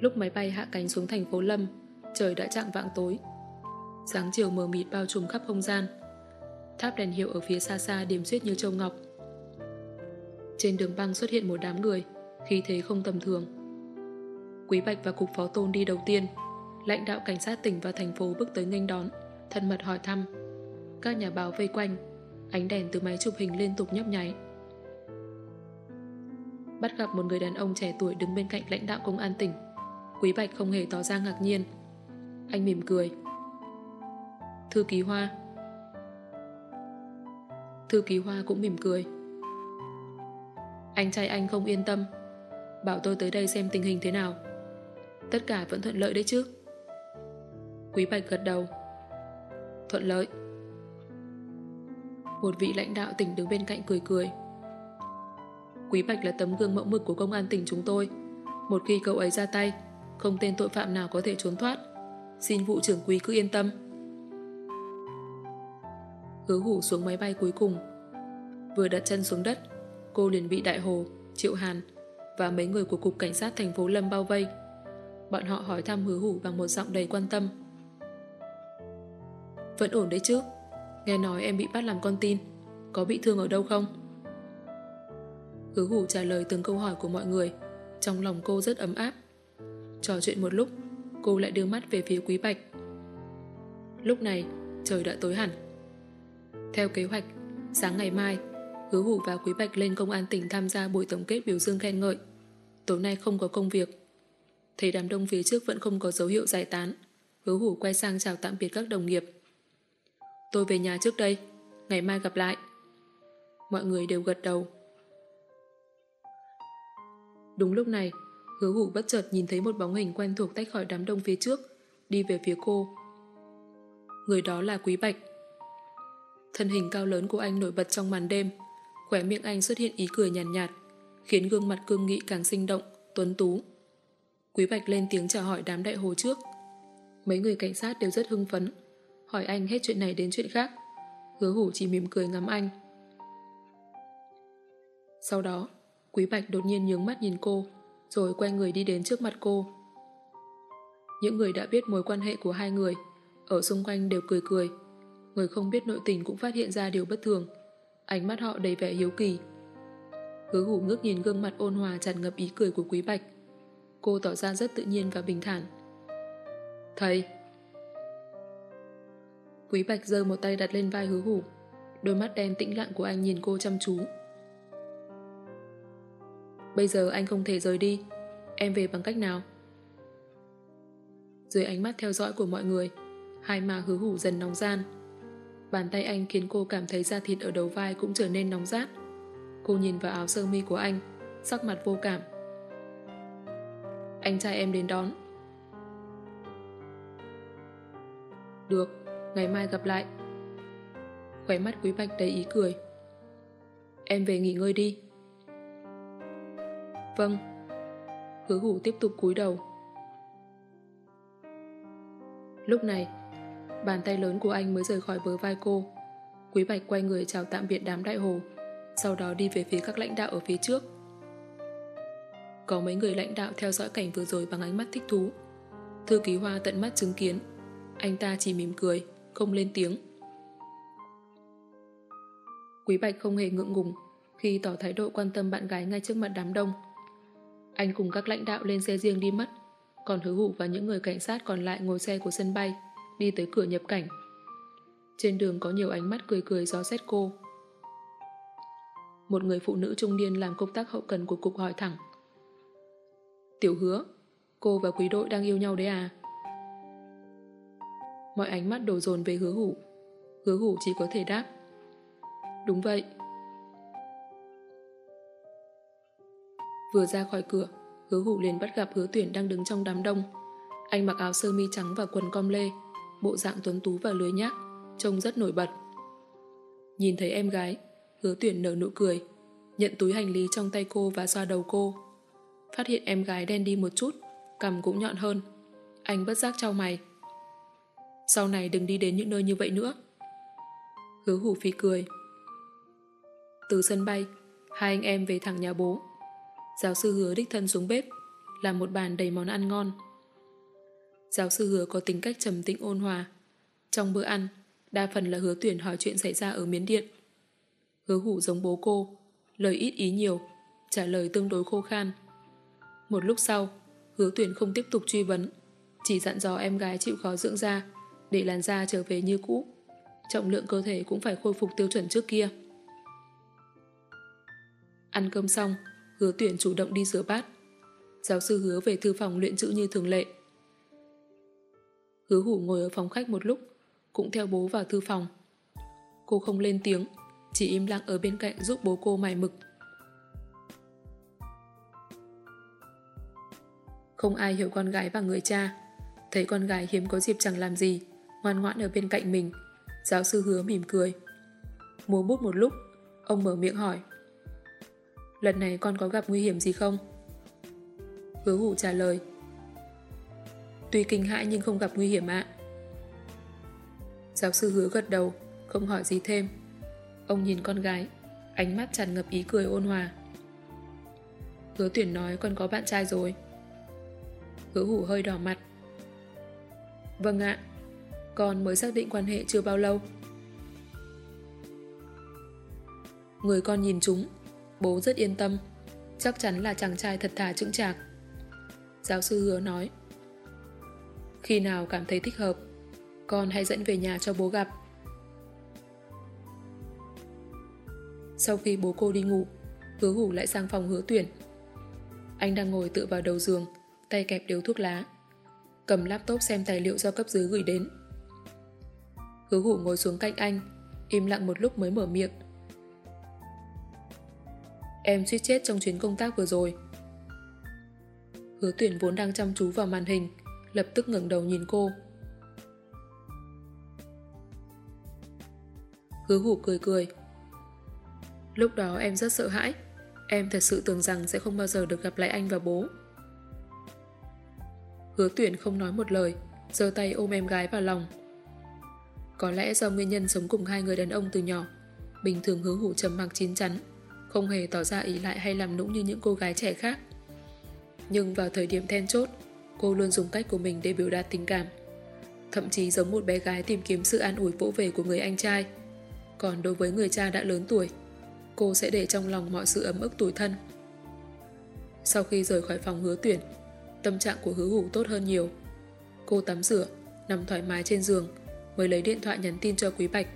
Lúc máy bay hạ cánh xuống thành phố Lâm, trời đã chạng vạng tối. Sáng chiều mờ mịt bao trùm khắp không gian. Tháp đèn hiệu ở phía xa xa điểm xuyết như châu ngọc. Trên đường băng xuất hiện một đám người, khí thế không tầm thường. Quý Bạch và Cục Phó Tôn đi đầu tiên, lãnh đạo cảnh sát tỉnh và thành phố bước tới nghênh đón, thân mật hỏi thăm. Các nhà báo vây quanh, ánh đèn từ máy chụp hình liên tục nhấp nháy. Bắt gặp một người đàn ông trẻ tuổi đứng bên cạnh lãnh đạo công an tỉnh. Quý Bạch không hề tỏ ra ngạc nhiên. Anh mỉm cười. Thư ký Hoa Thư ký Hoa cũng mỉm cười. Anh trai anh không yên tâm. Bảo tôi tới đây xem tình hình thế nào. Tất cả vẫn thuận lợi đấy chứ. Quý Bạch gật đầu. Thuận lợi. Một vị lãnh đạo tỉnh đứng bên cạnh cười cười. Quý Bạch là tấm gương mẫu mực của công an tỉnh chúng tôi. Một khi cậu ấy ra tay, không tên tội phạm nào có thể trốn thoát. Xin vụ trưởng quý cứ yên tâm. Hứa hủ xuống máy bay cuối cùng. Vừa đặt chân xuống đất, cô liền bị Đại Hồ, Triệu Hàn và mấy người của Cục Cảnh sát thành phố Lâm bao vây. Bọn họ hỏi thăm hứa hủ bằng một giọng đầy quan tâm. Vẫn ổn đấy chứ? Nghe nói em bị bắt làm con tin. Có bị thương ở đâu không? Hứa hủ trả lời từng câu hỏi của mọi người. Trong lòng cô rất ấm áp. Trò chuyện một lúc, cô lại đưa mắt về phía Quý Bạch. Lúc này, trời đã tối hẳn. Theo kế hoạch, sáng ngày mai, Hứa Hủ và Quý Bạch lên công an tỉnh tham gia buổi tổng kết biểu dương khen ngợi. Tối nay không có công việc. Thấy đám đông phía trước vẫn không có dấu hiệu giải tán. Hứa Hủ quay sang chào tạm biệt các đồng nghiệp. Tôi về nhà trước đây, ngày mai gặp lại. Mọi người đều gật đầu. Đúng lúc này, hứa hủ bất chợt nhìn thấy một bóng hình quen thuộc tách khỏi đám đông phía trước, đi về phía cô. Người đó là Quý Bạch. Thân hình cao lớn của anh nổi bật trong màn đêm, khỏe miệng anh xuất hiện ý cười nhàn nhạt, nhạt, khiến gương mặt cương nghị càng sinh động, tuấn tú. Quý Bạch lên tiếng chào hỏi đám đại hồ trước. Mấy người cảnh sát đều rất hưng phấn, hỏi anh hết chuyện này đến chuyện khác. Hứa hủ chỉ mỉm cười ngắm anh. Sau đó, Quý Bạch đột nhiên nhướng mắt nhìn cô, rồi quay người đi đến trước mặt cô. Những người đã biết mối quan hệ của hai người, ở xung quanh đều cười cười. Người không biết nội tình cũng phát hiện ra điều bất thường. Ánh mắt họ đầy vẻ hiếu kỳ. Hứa hủ ngước nhìn gương mặt ôn hòa tràn ngập ý cười của Quý Bạch. Cô tỏ ra rất tự nhiên và bình thản. Thầy! Quý Bạch giơ một tay đặt lên vai hứa hủ. Đôi mắt đen tĩnh lặng của anh nhìn cô chăm chú. Bây giờ anh không thể rời đi. Em về bằng cách nào? Dưới ánh mắt theo dõi của mọi người Hai má hứa hủ dần nóng gian. Bàn tay anh khiến cô cảm thấy da thịt ở đầu vai cũng trở nên nóng rát. Cô nhìn vào áo sơ mi của anh Sắc mặt vô cảm. Anh trai em đến đón. Được, ngày mai gặp lại. Khóe mắt quý bạch đầy ý cười. Em về nghỉ ngơi đi. Vâng. Hứa hủ tiếp tục cúi đầu. Lúc này, bàn tay lớn của anh mới rời khỏi bờ vai cô. Quý Bạch quay người chào tạm biệt đám đại hồ, sau đó đi về phía các lãnh đạo ở phía trước. Có mấy người lãnh đạo theo dõi cảnh vừa rồi bằng ánh mắt thích thú. Thư ký Hoa tận mắt chứng kiến. Anh ta chỉ mỉm cười, không lên tiếng. Quý Bạch không hề ngượng ngùng khi tỏ thái độ quan tâm bạn gái ngay trước mặt đám đông. Anh cùng các lãnh đạo lên xe riêng đi mất, còn hứa hủ và những người cảnh sát còn lại ngồi xe của sân bay, đi tới cửa nhập cảnh. Trên đường có nhiều ánh mắt cười cười gió xét cô. Một người phụ nữ trung niên làm công tác hậu cần của cục hỏi thẳng. Tiểu hứa, cô và quý đội đang yêu nhau đấy à? Mọi ánh mắt đổ dồn về hứa hủ. Hứa hủ chỉ có thể đáp. Đúng vậy, Vừa ra khỏi cửa, Hứa hủ liền bắt gặp hứa tuyển đang đứng trong đám đông. Anh mặc áo sơ mi trắng và quần com lê, bộ dạng tuấn tú và lưới nhác, trông rất nổi bật. Nhìn thấy em gái, hứa tuyển nở nụ cười, nhận túi hành lý trong tay cô và xoa đầu cô. Phát hiện em gái đen đi một chút, cằm cũng nhọn hơn. Anh bất giác trao mày. Sau này đừng đi đến những nơi như vậy nữa. Hứa hủ phi cười. Từ sân bay, hai anh em về thẳng nhà bố. Giáo sư hứa đích thân xuống bếp, làm một bàn đầy món ăn ngon. Giáo sư hứa có tính cách trầm tĩnh ôn hòa. Trong bữa ăn, đa phần là hứa tuyển hỏi chuyện xảy ra ở miến điện. Hứa hủ giống bố cô, lời ít ý nhiều, trả lời tương đối khô khan. Một lúc sau, hứa tuyển không tiếp tục truy vấn, chỉ dặn dò em gái chịu khó dưỡng da, để làn da trở về như cũ. Trọng lượng cơ thể cũng phải khôi phục tiêu chuẩn trước kia. Ăn cơm xong, hứa tuyển chủ động đi rửa bát. Giáo sư hứa về thư phòng luyện chữ như thường lệ. Hứa hủ ngồi ở phòng khách một lúc, cũng theo bố vào thư phòng. Cô không lên tiếng, chỉ im lặng ở bên cạnh giúp bố cô mài mực. Không ai hiểu con gái và người cha. Thấy con gái hiếm có dịp chẳng làm gì, ngoan ngoãn ở bên cạnh mình. Giáo sư hứa mỉm cười. Múa bút một lúc, ông mở miệng hỏi. Lần này con có gặp nguy hiểm gì không? Hứa hủ trả lời. Tuy kinh hãi nhưng không gặp nguy hiểm ạ. Giáo sư hứa gật đầu, không hỏi gì thêm. Ông nhìn con gái, ánh mắt tràn ngập ý cười ôn hòa. Hứa tuyển nói con có bạn trai rồi. Hứa hủ hơi đỏ mặt. Vâng ạ, con mới xác định quan hệ chưa bao lâu. Người con nhìn chúng, bố rất yên tâm, chắc chắn là chàng trai thật thà chững chạc. Giáo sư hứa nói. Khi nào cảm thấy thích hợp, con hãy dẫn về nhà cho bố gặp. Sau khi bố cô đi ngủ, hứa hủ lại sang phòng hứa tuyển. Anh đang ngồi tựa vào đầu giường, tay kẹp điếu thuốc lá. Cầm laptop xem tài liệu do cấp dưới gửi đến. Hứa hủ ngồi xuống cạnh anh, im lặng một lúc mới mở miệng. Em suýt chết trong chuyến công tác vừa rồi. Hứa tuyển vốn đang chăm chú vào màn hình, lập tức ngẩng đầu nhìn cô. Hứa hủ cười cười. Lúc đó em rất sợ hãi. Em thật sự tưởng rằng sẽ không bao giờ được gặp lại anh và bố. Hứa tuyển không nói một lời, giơ tay ôm em gái vào lòng. Có lẽ do nguyên nhân sống cùng hai người đàn ông từ nhỏ, bình thường hứa hủ trầm mặc chín chắn, không hề tỏ ra ý lại hay làm nũng như những cô gái trẻ khác. Nhưng vào thời điểm then chốt, cô luôn dùng cách của mình để biểu đạt tình cảm. Thậm chí giống một bé gái tìm kiếm sự an ủi vỗ về của người anh trai. Còn đối với người cha đã lớn tuổi, cô sẽ để trong lòng mọi sự ấm ức tủi thân. Sau khi rời khỏi phòng hứa tuyển, tâm trạng của hứa hủ tốt hơn nhiều. Cô tắm rửa, nằm thoải mái trên giường, mới lấy điện thoại nhắn tin cho Quý Bạch.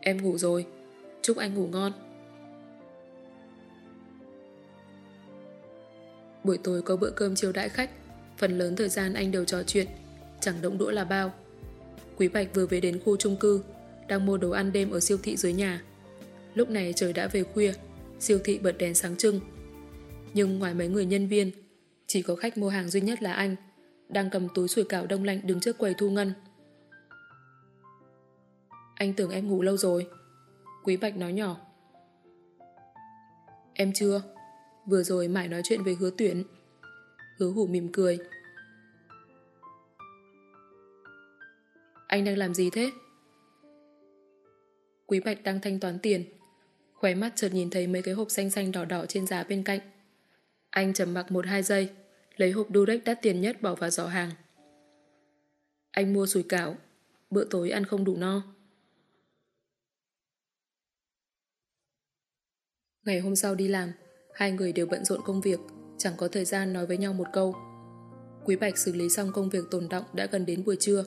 Em ngủ rồi, chúc anh ngủ ngon. Buổi tối có bữa cơm chiều đãi khách, phần lớn thời gian anh đều trò chuyện, chẳng động đũa là bao. Quý Bạch vừa về đến khu chung cư, đang mua đồ ăn đêm ở siêu thị dưới nhà. Lúc này trời đã về khuya, siêu thị bật đèn sáng trưng. Nhưng ngoài mấy người nhân viên, chỉ có khách mua hàng duy nhất là anh, đang cầm túi sủi cảo đông lạnh đứng trước quầy thu ngân. Anh tưởng em ngủ lâu rồi. Quý Bạch nói nhỏ. Em chưa. Vừa rồi mãi nói chuyện với hứa tuyển. Hứa hủ mỉm cười. Anh đang làm gì thế? Quý Bạch đang thanh toán tiền. Khóe mắt chợt nhìn thấy mấy cái hộp xanh xanh đỏ đỏ trên giá bên cạnh. Anh trầm mặc một hai giây, lấy hộp Durex đắt tiền nhất bỏ vào giỏ hàng. Anh mua sủi cảo, bữa tối ăn không đủ no. Ngày hôm sau đi làm, hai người đều bận rộn công việc, chẳng có thời gian nói với nhau một câu. Quý Bạch xử lý xong công việc tồn động đã gần đến buổi trưa.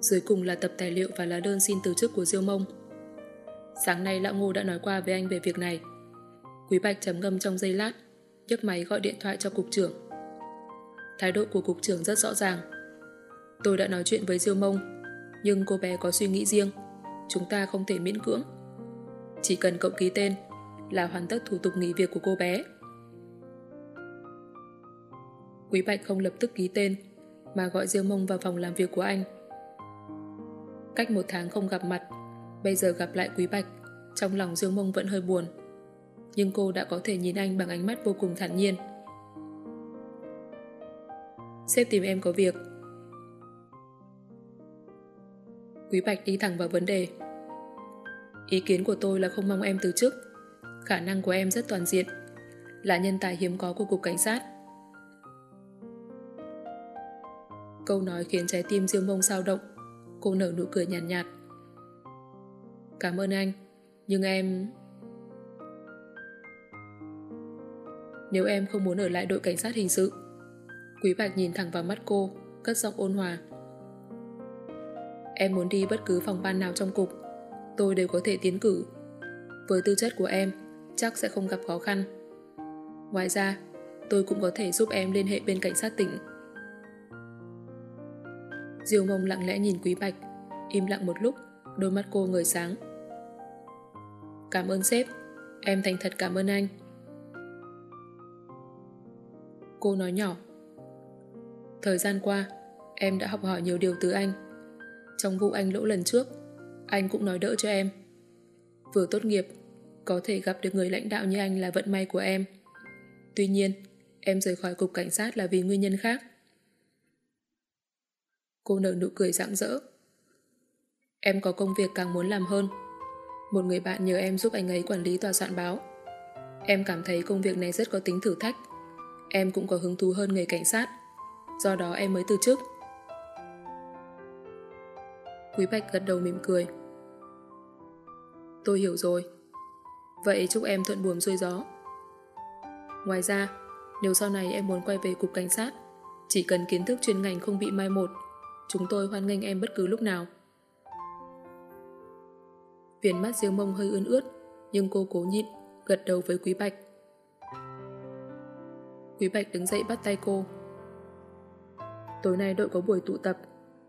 Dưới cùng là tập tài liệu và lá đơn xin từ chức của Diêu Mông. Sáng nay Lão Ngô đã nói qua với anh về việc này. Quý Bạch chấm ngâm trong giây lát, nhấc máy gọi điện thoại cho cục trưởng. Thái độ của cục trưởng rất rõ ràng. Tôi đã nói chuyện với Diêu Mông, nhưng cô bé có suy nghĩ riêng. Chúng ta không thể miễn cưỡng. Chỉ cần cậu ký tên là hoàn tất thủ tục nghỉ việc của cô bé. Quý Bạch không lập tức ký tên, mà gọi Diêu Mông vào phòng làm việc của anh. Cách một tháng không gặp mặt, bây giờ gặp lại Quý Bạch, trong lòng Diêu Mông vẫn hơi buồn. Nhưng cô đã có thể nhìn anh bằng ánh mắt vô cùng thản nhiên. Sếp tìm em có việc. Quý Bạch đi thẳng vào vấn đề. Ý kiến của tôi là không mong em từ chức. Khả năng của em rất toàn diện, là nhân tài hiếm có của Cục Cảnh sát. Câu nói khiến trái tim Diêu Mông sao động. Cô nở nụ cười nhàn nhạt, nhạt. Cảm ơn anh, nhưng em... Nếu em không muốn ở lại đội cảnh sát hình sự, Quý Bạch nhìn thẳng vào mắt cô, cất giọng ôn hòa. Em muốn đi bất cứ phòng ban nào trong cục, tôi đều có thể tiến cử. Với tư chất của em, chắc sẽ không gặp khó khăn. Ngoài ra, tôi cũng có thể giúp em liên hệ bên cảnh sát tỉnh. Diêu mông lặng lẽ nhìn Quý Bạch, im lặng một lúc, đôi mắt cô ngời sáng. Cảm ơn sếp, em thành thật cảm ơn anh. Cô nói nhỏ. Thời gian qua, em đã học hỏi nhiều điều từ anh. Trong vụ anh lỗ lần trước, anh cũng nói đỡ cho em. Vừa tốt nghiệp, có thể gặp được người lãnh đạo như anh là vận may của em. Tuy nhiên, em rời khỏi cục cảnh sát là vì nguyên nhân khác. Cô nở nụ cười rạng rỡ. Em có công việc càng muốn làm hơn. Một người bạn nhờ em giúp anh ấy quản lý tòa soạn báo. Em cảm thấy công việc này rất có tính thử thách. Em cũng có hứng thú hơn người cảnh sát. Do đó em mới từ chức. Quý Bạch gật đầu mỉm cười. Tôi hiểu rồi. Vậy chúc em thuận buồm xuôi gió. Ngoài ra, nếu sau này em muốn quay về cục cảnh sát, chỉ cần kiến thức chuyên ngành không bị mai một, chúng tôi hoan nghênh em bất cứ lúc nào. Viền mắt riêng mông hơi ươn ướt, nhưng cô cố nhịn, gật đầu với Quý Bạch. Quý Bạch đứng dậy bắt tay cô. Tối nay đội có buổi tụ tập,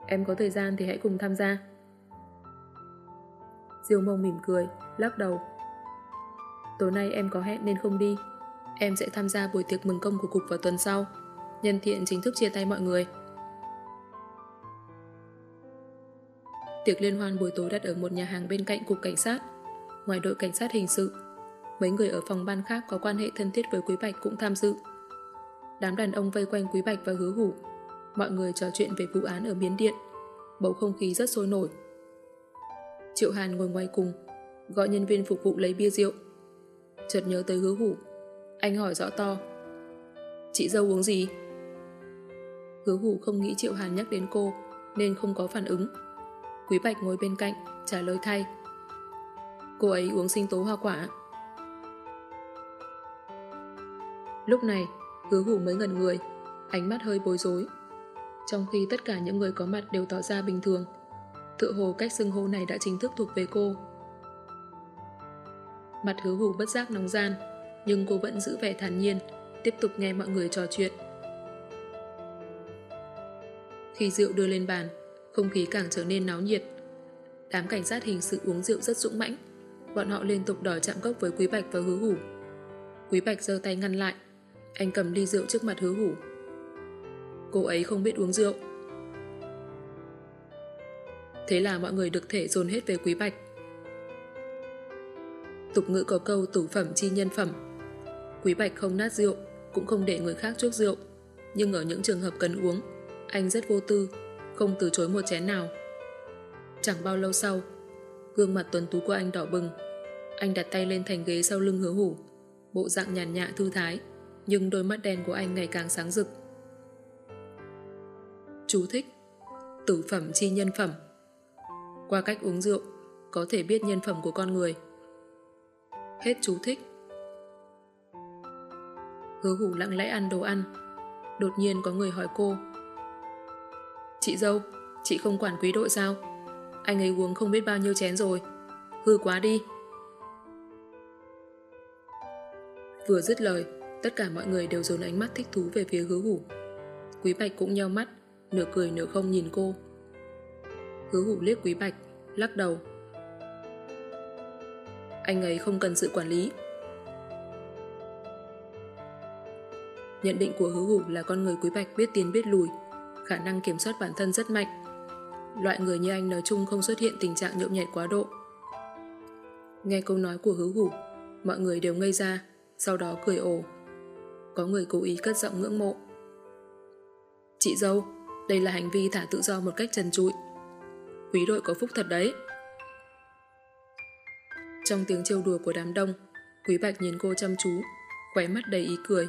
em có thời gian thì hãy cùng tham gia. Diêu mông mỉm cười, lắc đầu. Tối nay em có hẹn nên không đi. Em sẽ tham gia buổi tiệc mừng công của cục vào tuần sau. Nhân thiện chính thức chia tay mọi người. Tiệc liên hoan buổi tối đặt ở một nhà hàng bên cạnh cục cảnh sát. Ngoài đội cảnh sát hình sự, mấy người ở phòng ban khác có quan hệ thân thiết với Quý Bạch cũng tham dự. Đám đàn ông vây quanh Quý Bạch và hứa hủ. Mọi người trò chuyện về vụ án ở Miến Điện. Bầu không khí rất sôi nổi. Triệu Hàn ngồi ngoài cùng, gọi nhân viên phục vụ lấy bia rượu. Chợt nhớ tới hứa hủ. Anh hỏi rõ to. Chị dâu uống gì? Hứa hủ không nghĩ Triệu Hàn nhắc đến cô, nên không có phản ứng. Quý Bạch ngồi bên cạnh, trả lời thay. Cô ấy uống sinh tố hoa quả. Lúc này, hứa hủ mới ngần người, ánh mắt hơi bối rối. Trong khi tất cả những người có mặt đều tỏ ra bình thường, tự hồ cách xưng hô này đã chính thức thuộc về cô. Mặt hứa hủ bất giác nóng gian, nhưng cô vẫn giữ vẻ thản nhiên, tiếp tục nghe mọi người trò chuyện. Khi rượu đưa lên bàn, không khí càng trở nên náo nhiệt. Đám cảnh sát hình sự uống rượu rất dũng mãnh, bọn họ liên tục đòi chạm cốc với Quý Bạch và Hứa Hủ. Quý Bạch giơ tay ngăn lại, anh cầm ly rượu trước mặt Hứa Hủ. Cô ấy không biết uống rượu. Thế là mọi người được thể dồn hết về Quý Bạch. Tục ngữ có câu tủ phẩm chi nhân phẩm. Quý Bạch không nát rượu, cũng không để người khác chuốc rượu. Nhưng ở những trường hợp cần uống, anh rất vô tư, không từ chối một chén nào. Chẳng bao lâu sau, gương mặt tuần tú của anh đỏ bừng. Anh đặt tay lên thành ghế sau lưng hứa hủ, bộ dạng nhàn nhạ thư thái, nhưng đôi mắt đen của anh ngày càng sáng rực. Chú thích Tử phẩm chi nhân phẩm qua cách uống rượu, có thể biết nhân phẩm của con người. Hết chú thích. Hứa hủ lặng lẽ ăn đồ ăn. Đột nhiên có người hỏi cô Chị dâu, chị không quản quý đội sao? Anh ấy uống không biết bao nhiêu chén rồi. Hư quá đi. Vừa dứt lời, tất cả mọi người đều dồn ánh mắt thích thú về phía hứa hủ. Quý Bạch cũng nheo mắt, nửa cười nửa không nhìn cô. Hứa hủ liếc quý bạch, lắc đầu. Anh ấy không cần sự quản lý. Nhận định của hứa hủ là con người quý bạch biết tiến biết lùi, khả năng kiểm soát bản thân rất mạnh. Loại người như anh nói chung không xuất hiện tình trạng nhộn nhẹt quá độ. Nghe câu nói của hứa hủ, mọi người đều ngây ra, sau đó cười ồ. Có người cố ý cất giọng ngưỡng mộ. Chị dâu, đây là hành vi thả tự do một cách trần trụi. Quý đội có phúc thật đấy. Trong tiếng trêu đùa của đám đông, Quý Bạch nhìn cô chăm chú, khóe mắt đầy ý cười.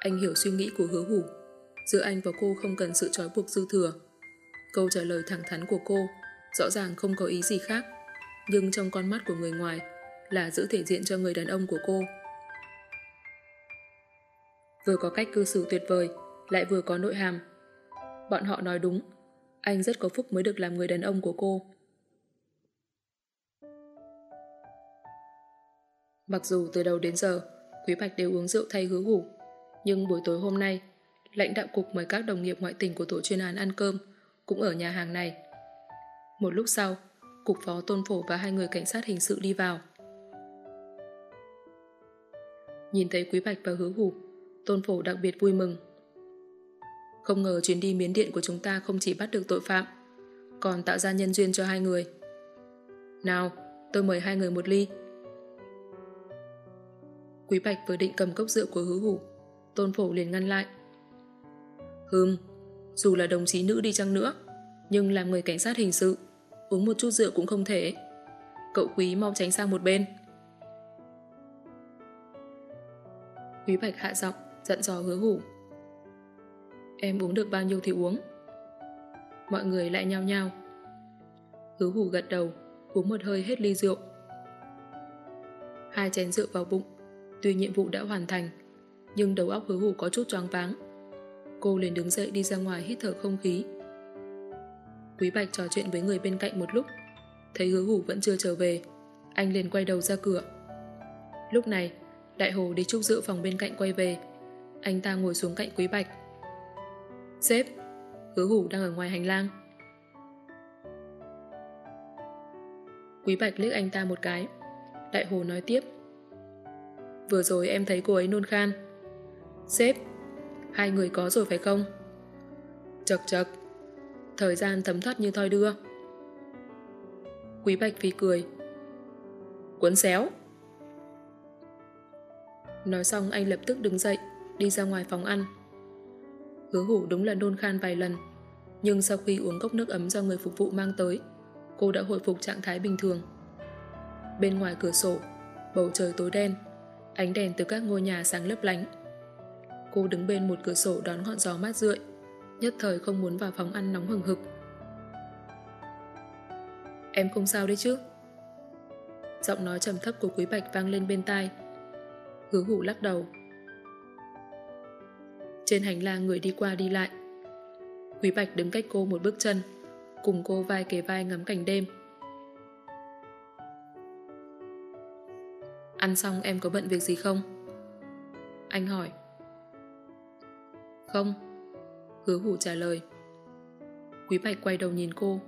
Anh hiểu suy nghĩ của hứa hủ. Giữa anh và cô không cần sự trói buộc dư thừa. Câu trả lời thẳng thắn của cô rõ ràng không có ý gì khác, nhưng trong con mắt của người ngoài là giữ thể diện cho người đàn ông của cô. Vừa có cách cư xử tuyệt vời, lại vừa có nội hàm. Bọn họ nói đúng, anh rất có phúc mới được làm người đàn ông của cô. Mặc dù từ đầu đến giờ, Quý Bạch đều uống rượu thay hứa hủ, nhưng buổi tối hôm nay, lãnh đạo cục mời các đồng nghiệp ngoại tỉnh của tổ chuyên án ăn cơm, cũng ở nhà hàng này. Một lúc sau, cục phó tôn phổ và hai người cảnh sát hình sự đi vào. Nhìn thấy Quý Bạch và hứa hủ, tôn phổ đặc biệt vui mừng. Không ngờ chuyến đi miến điện của chúng ta không chỉ bắt được tội phạm, còn tạo ra nhân duyên cho hai người. Nào, tôi mời hai người một ly. Quý Bạch vừa định cầm cốc rượu của hứa hủ, tôn phổ liền ngăn lại. Hừm, dù là đồng chí nữ đi chăng nữa, nhưng làm người cảnh sát hình sự, uống một chút rượu cũng không thể. Cậu quý mau tránh sang một bên. Quý Bạch hạ giọng, giận dò hứa hủ. Em uống được bao nhiêu thì uống. Mọi người lại nhao nhao. Hứa hủ gật đầu, uống một hơi hết ly rượu. Hai chén rượu vào bụng, tuy nhiệm vụ đã hoàn thành, nhưng đầu óc hứa hủ có chút choáng váng. Cô liền đứng dậy đi ra ngoài hít thở không khí. Quý Bạch trò chuyện với người bên cạnh một lúc, thấy hứa hủ vẫn chưa trở về, anh liền quay đầu ra cửa. Lúc này, Đại Hồ đi trúc dự phòng bên cạnh quay về, anh ta ngồi xuống cạnh Quý Bạch. Sếp, hứa hủ đang ở ngoài hành lang. Quý Bạch liếc anh ta một cái. Đại Hồ nói tiếp. Vừa rồi em thấy cô ấy nôn khan. Sếp, hai người có rồi phải không? Chật chật, thời gian thấm thoát như thoi đưa. Quý Bạch phì cười. Cuốn xéo. Nói xong anh lập tức đứng dậy, đi ra ngoài phòng ăn. Hứa hủ đúng là nôn khan vài lần, nhưng sau khi uống cốc nước ấm do người phục vụ mang tới, cô đã hồi phục trạng thái bình thường. Bên ngoài cửa sổ, bầu trời tối đen, ánh đèn từ các ngôi nhà sáng lấp lánh. Cô đứng bên một cửa sổ đón ngọn gió mát rượi, nhất thời không muốn vào phòng ăn nóng hừng hực. Em không sao đấy chứ? Giọng nói trầm thấp của Quý Bạch vang lên bên tai. Hứa hủ lắc đầu. Trên hành lang người đi qua đi lại. Quý Bạch đứng cách cô một bước chân, cùng cô vai kề vai ngắm cảnh đêm. Ăn xong em có bận việc gì không? Anh hỏi. Không. Hứa hủ trả lời. Quý Bạch quay đầu nhìn cô.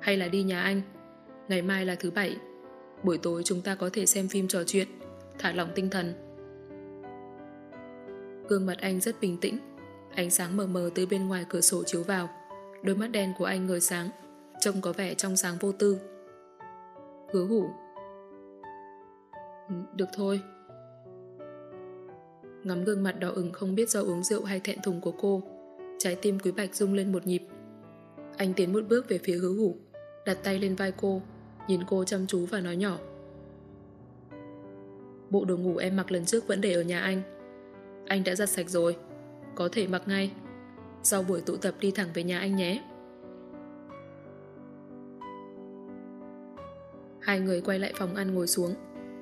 Hay là đi nhà anh? Ngày mai là thứ bảy. Buổi tối chúng ta có thể xem phim trò chuyện, thả lỏng tinh thần. Gương mặt anh rất bình tĩnh, ánh sáng mờ mờ từ bên ngoài cửa sổ chiếu vào. Đôi mắt đen của anh ngời sáng, trông có vẻ trong sáng vô tư. Hứa hủ. Ừ, được thôi. Ngắm gương mặt đỏ ửng không biết do uống rượu hay thẹn thùng của cô, trái tim Quý Bạch rung lên một nhịp. Anh tiến một bước về phía hứa hủ, đặt tay lên vai cô, nhìn cô chăm chú và nói nhỏ. Bộ đồ ngủ em mặc lần trước vẫn để ở nhà anh. Anh đã giặt sạch rồi, có thể mặc ngay. Sau buổi tụ tập đi thẳng về nhà anh nhé. Hai người quay lại phòng ăn ngồi xuống,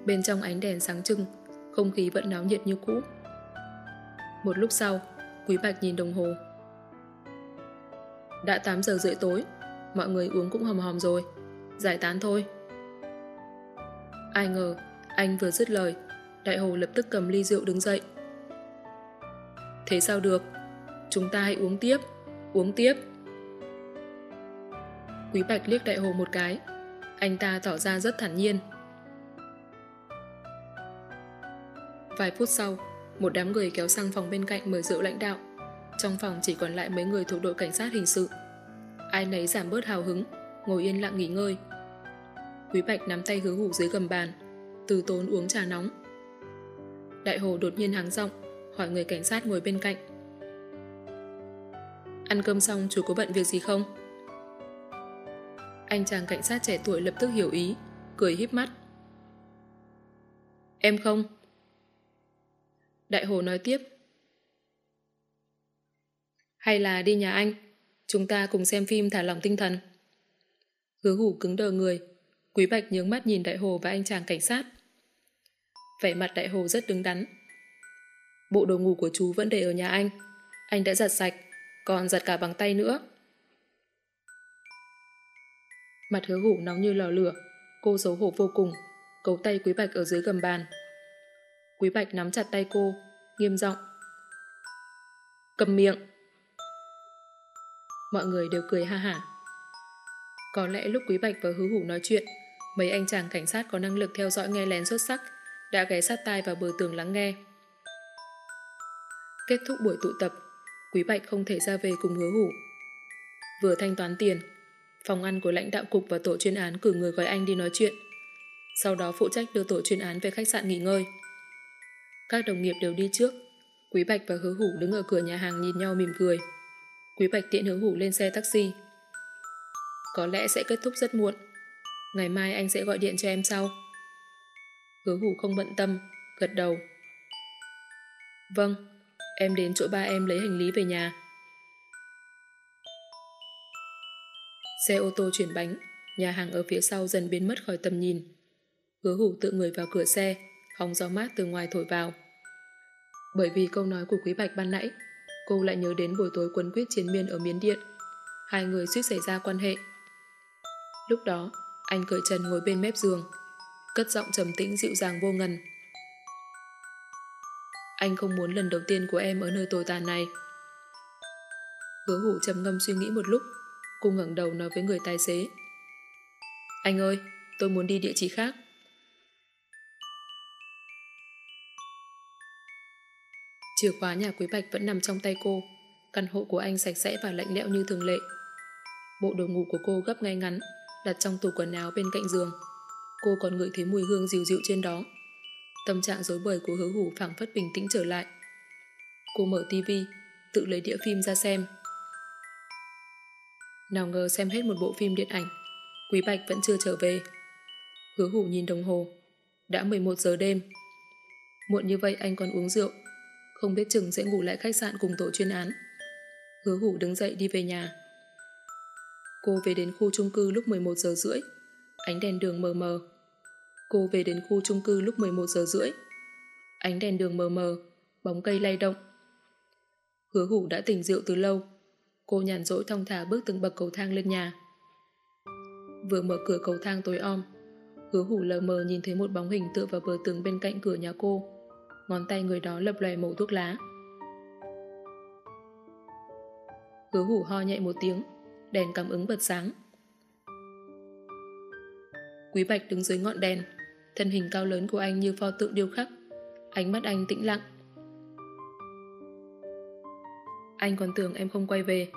bên trong ánh đèn sáng trưng, không khí vẫn náo nhiệt như cũ. Một lúc sau, Quý Bạch nhìn đồng hồ. Đã 8 giờ rưỡi tối, mọi người uống cũng hòm hòm rồi, giải tán thôi. Ai ngờ, anh vừa dứt lời, Đại Hồ lập tức cầm ly rượu đứng dậy. Thế sao được? Chúng ta hãy uống tiếp, uống tiếp. Quý Bạch liếc Đại Hồ một cái, anh ta tỏ ra rất thản nhiên. Vài phút sau, một đám người kéo sang phòng bên cạnh mời rượu lãnh đạo. Trong phòng chỉ còn lại mấy người thuộc đội cảnh sát hình sự. Ai nấy giảm bớt hào hứng, ngồi yên lặng nghỉ ngơi. Quý Bạch nắm tay hứa hủ dưới gầm bàn, từ tốn uống trà nóng. Đại Hồ đột nhiên hắng giọng hỏi người cảnh sát ngồi bên cạnh. Ăn cơm xong chú có bận việc gì không? Anh chàng cảnh sát trẻ tuổi lập tức hiểu ý, cười híp mắt. Em không? Đại Hồ nói tiếp. Hay là đi nhà anh, chúng ta cùng xem phim thả lỏng tinh thần. Hứa hủ cứng đờ người, Quý Bạch nhướng mắt nhìn Đại Hồ và anh chàng cảnh sát. Vẻ mặt Đại Hồ rất đứng đắn. Bộ đồ ngủ của chú vẫn để ở nhà anh. Anh đã giặt sạch, còn giặt cả bằng tay nữa. Mặt hứa hủ nóng như lò lửa, cô xấu hổ vô cùng, cấu tay Quý Bạch ở dưới gầm bàn. Quý Bạch nắm chặt tay cô, nghiêm giọng Cầm miệng. Mọi người đều cười ha hả. Có lẽ lúc Quý Bạch và Hứa Hủ nói chuyện, mấy anh chàng cảnh sát có năng lực theo dõi nghe lén xuất sắc đã ghé sát tai vào bờ tường lắng nghe. Kết thúc buổi tụ tập, Quý Bạch không thể ra về cùng Hứa Hủ. Vừa thanh toán tiền, phòng ăn của lãnh đạo cục và tổ chuyên án cử người gọi anh đi nói chuyện. Sau đó phụ trách đưa tổ chuyên án về khách sạn nghỉ ngơi. Các đồng nghiệp đều đi trước. Quý Bạch và Hứa Hủ đứng ở cửa nhà hàng nhìn nhau mỉm cười. Quý Bạch tiện Hứa Hủ lên xe taxi. Có lẽ sẽ kết thúc rất muộn. Ngày mai anh sẽ gọi điện cho em sau. Hứa Hủ không bận tâm, gật đầu. Vâng, em đến chỗ ba em lấy hành lý về nhà. Xe ô tô chuyển bánh, nhà hàng ở phía sau dần biến mất khỏi tầm nhìn. Hứa hủ tự người vào cửa xe, hóng gió mát từ ngoài thổi vào. Bởi vì câu nói của Quý Bạch ban nãy, cô lại nhớ đến buổi tối quấn quyết chiến miên ở Miến Điện. Hai người suýt xảy ra quan hệ. Lúc đó, anh cởi trần ngồi bên mép giường, cất giọng trầm tĩnh dịu dàng vô ngần. Anh không muốn lần đầu tiên của em ở nơi tồi tàn này. Hứa hủ trầm ngâm suy nghĩ một lúc, cô ngẩng đầu nói với người tài xế. Anh ơi, tôi muốn đi địa chỉ khác. Chìa khóa nhà Quý Bạch vẫn nằm trong tay cô. Căn hộ của anh sạch sẽ và lạnh lẽo như thường lệ. Bộ đồ ngủ của cô gấp ngay ngắn, đặt trong tủ quần áo bên cạnh giường. Cô còn ngửi thấy mùi hương dịu dịu trên đó. Tâm trạng rối bời của hứa hủ phảng phất bình tĩnh trở lại. Cô mở tivi, tự lấy đĩa phim ra xem. Nào ngờ xem hết một bộ phim điện ảnh, Quý Bạch vẫn chưa trở về. Hứa hủ nhìn đồng hồ, đã 11 giờ đêm. Muộn như vậy anh còn uống rượu, không biết chừng sẽ ngủ lại khách sạn cùng tổ chuyên án. Hứa hủ đứng dậy đi về nhà. Cô về đến khu chung cư lúc 11 giờ rưỡi. Ánh đèn đường mờ mờ. Cô về đến khu chung cư lúc 11 giờ rưỡi. Ánh đèn đường mờ mờ, bóng cây lay động. Hứa hủ đã tỉnh rượu từ lâu. Cô nhàn rỗi thong thả bước từng bậc cầu thang lên nhà. Vừa mở cửa cầu thang tối om, hứa hủ lờ mờ nhìn thấy một bóng hình tựa vào bờ tường bên cạnh cửa nhà cô. Ngón tay người đó lập lòe màu thuốc lá. Hứa hủ ho nhẹ một tiếng, đèn cảm ứng bật sáng. Quý Bạch đứng dưới ngọn đèn, thân hình cao lớn của anh như pho tượng điêu khắc. Ánh mắt anh tĩnh lặng. Anh còn tưởng em không quay về.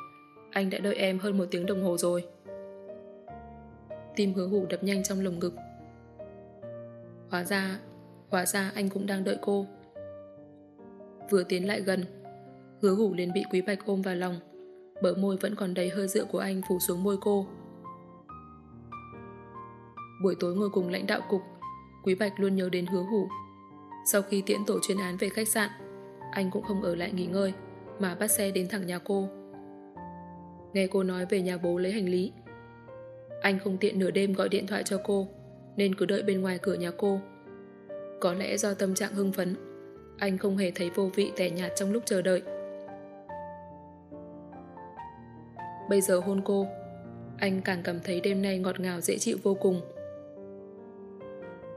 Anh đã đợi em hơn một tiếng đồng hồ rồi. Tim hứa hủ đập nhanh trong lồng ngực. Hóa ra, hóa ra anh cũng đang đợi cô. Vừa tiến lại gần, hứa hủ liền bị Quý Bạch ôm vào lòng. Bờ môi vẫn còn đầy hơi rượu của anh phủ xuống môi cô. Buổi tối ngồi cùng lãnh đạo cục, Quý Bạch luôn nhớ đến hứa hủ. Sau khi tiễn tổ chuyên án về khách sạn, anh cũng không ở lại nghỉ ngơi, mà bắt xe đến thẳng nhà cô. Nghe cô nói về nhà bố lấy hành lý. Anh không tiện nửa đêm gọi điện thoại cho cô, nên cứ đợi bên ngoài cửa nhà cô. Có lẽ do tâm trạng hưng phấn, anh không hề thấy vô vị tẻ nhạt trong lúc chờ đợi. Bây giờ hôn cô, anh càng cảm thấy đêm nay ngọt ngào dễ chịu vô cùng.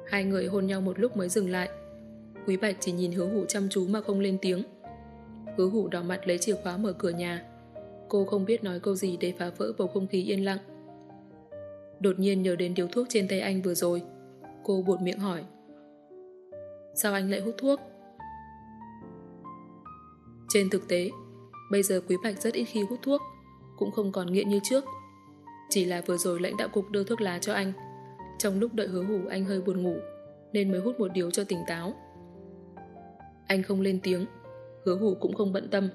Hai người hôn nhau một lúc mới dừng lại. Quý Bạch chỉ nhìn hứa hủ chăm chú mà không lên tiếng. Hứa hủ đỏ mặt lấy chìa khóa mở cửa nhà. Cô không biết nói câu gì để phá vỡ bầu không khí yên lặng. Đột nhiên nhớ đến điếu thuốc trên tay anh vừa rồi. Cô buột miệng hỏi. Sao anh lại hút thuốc? Trên thực tế, bây giờ Quý Bạch rất ít khi hút thuốc, cũng không còn nghiện như trước. Chỉ là vừa rồi lãnh đạo cục đưa thuốc lá cho anh. Trong lúc đợi hứa hủ anh hơi buồn ngủ, nên mới hút một điếu cho tỉnh táo. Anh không lên tiếng, hứa hủ cũng không bận tâm.